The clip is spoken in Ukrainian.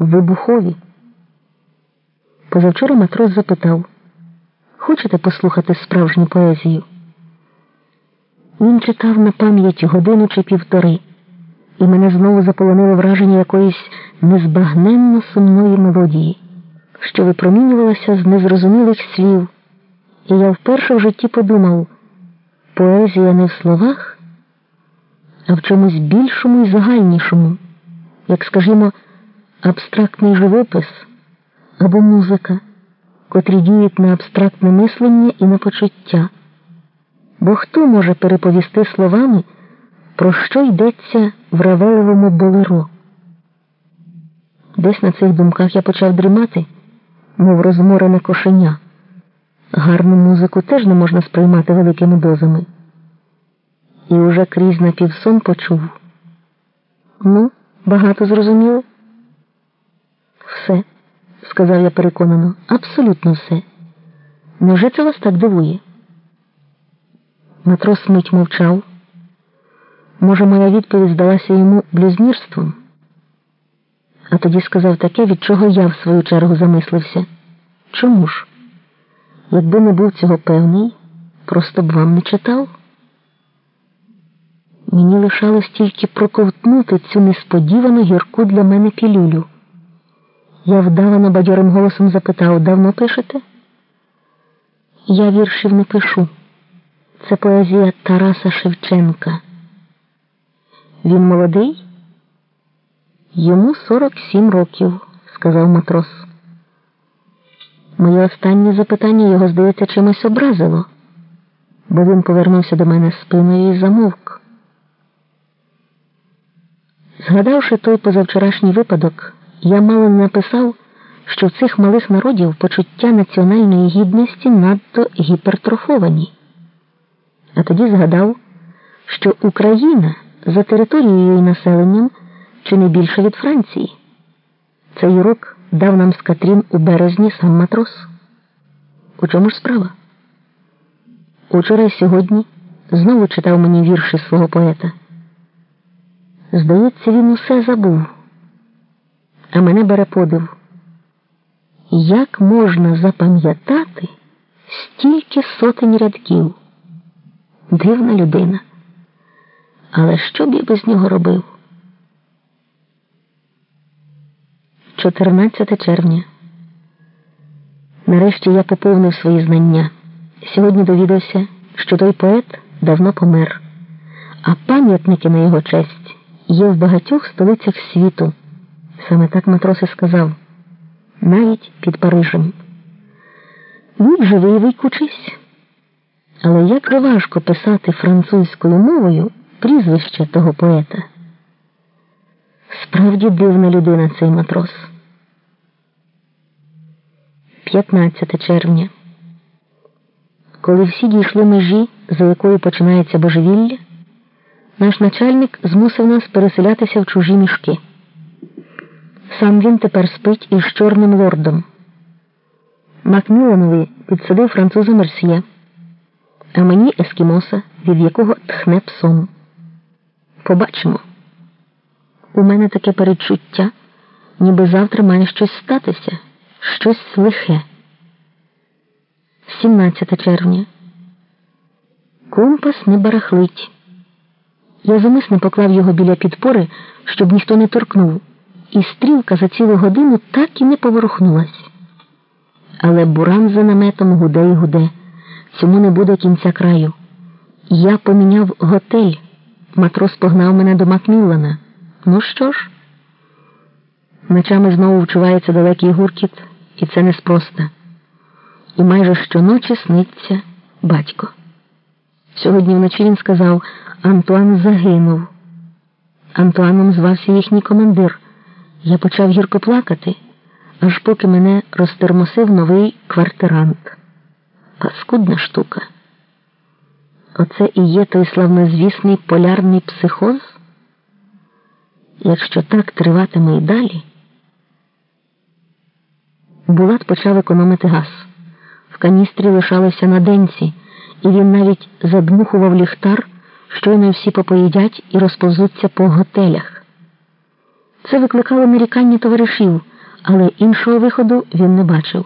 вибухові. Позавчора матрос запитав Хочете послухати справжню поезію? Він читав на пам'ять годину чи півтори, і мене знову заполонило враження якоїсь незбагненно сумної мелодії, що випромінювалася з незрозумілих слів, і я вперше в житті подумав поезія не в словах, а в чомусь більшому і загальнішому, як, скажімо, абстрактний живопис або музика, котрі діють на абстрактне мислення і на почуття. Бо хто може переповісти словами, про що йдеться в Равелевому болеро? Десь на цих думках я почав дрімати, мов розморене кошеня. Гарну музику теж не можна сприймати великими дозами. І уже крізь напівсон почув. Ну, багато зрозуміло? Все, сказав я переконано, абсолютно все. Невже це вас так дивує? Матрос мить мовчав. Може, моя відповідь здалася йому блюзнірством? А тоді сказав таке, від чого я в свою чергу замислився. Чому ж? Якби не був цього певний, просто б вам не читав. Мені лишалось тільки проковтнути цю несподівану гірку для мене пілюлю. Я вдавано бадьорим голосом запитав, давно пишете? Я віршів не пишу. Це поезія Тараса Шевченка. Він молодий? Йому 47 років, сказав матрос. Моє останнє запитання його, здається, чимось образило, бо він повернувся до мене спиною і замовк. Згадавши той позавчорашній випадок, я мало написав, що в цих малих народів почуття національної гідності надто гіпертрофовані. А тоді згадав, що Україна за територією і населенням чи не більше від Франції. Цей урок дав нам з Катрін у березні сам матрос. У чому ж справа? Учора й сьогодні знову читав мені вірші свого поета. Здається, він усе забув, а мене бере подив. Як можна запам'ятати стільки сотень рядків? Дивна людина. Але що б я без нього робив? 14 червня. Нарешті я поповнив свої знання. Сьогодні довідався, що той поет давно помер, а пам'ятники на його честь є в багатьох столицях світу. Саме так матрос і сказав, навіть під Парижем. Будь живий викучись. Але як же важко писати французькою мовою прізвище того поета. Справді дивна людина цей матрос. 15 червня. Коли всі дійшли межі, за якою починається божевілля, наш начальник змусив нас переселятися в чужі мішки. Сам він тепер спить із чорним лордом. Макміланові підсадив француза Мерсьє, а мені ескімоса, від якого тхне псом. Побачимо. У мене таке передчуття, ніби завтра має щось статися, щось лихе. 17 червня. Компас не барахлить. Я замисне поклав його біля підпори, щоб ніхто не торкнув, і стрілка за цілу годину так і не поворухнулась. Але буран за наметом гуде й гуде. Цьому не буде кінця краю. Я поміняв готель. Матрос погнав мене до Макміллана. Ну що ж? Ночами знову вчувається далекий гуркіт, і це неспроста. І майже щоночі сниться батько. Сьогодні вночі він сказав Антуан загинув. Антуаном звався їхній командир. Я почав гірко плакати, аж поки мене розтермосив новий квартирант. Паскудна штука. Оце і є той славнозвісний полярний психоз? Якщо так триватиме і далі, Булат почав економити газ. В каністрі лишалося на денці, і він навіть задмухував ліхтар, щойно всі попоїдять і розповзуться по готелях. Це викликало нарікання товаришів. але іншого виходу він не бачив.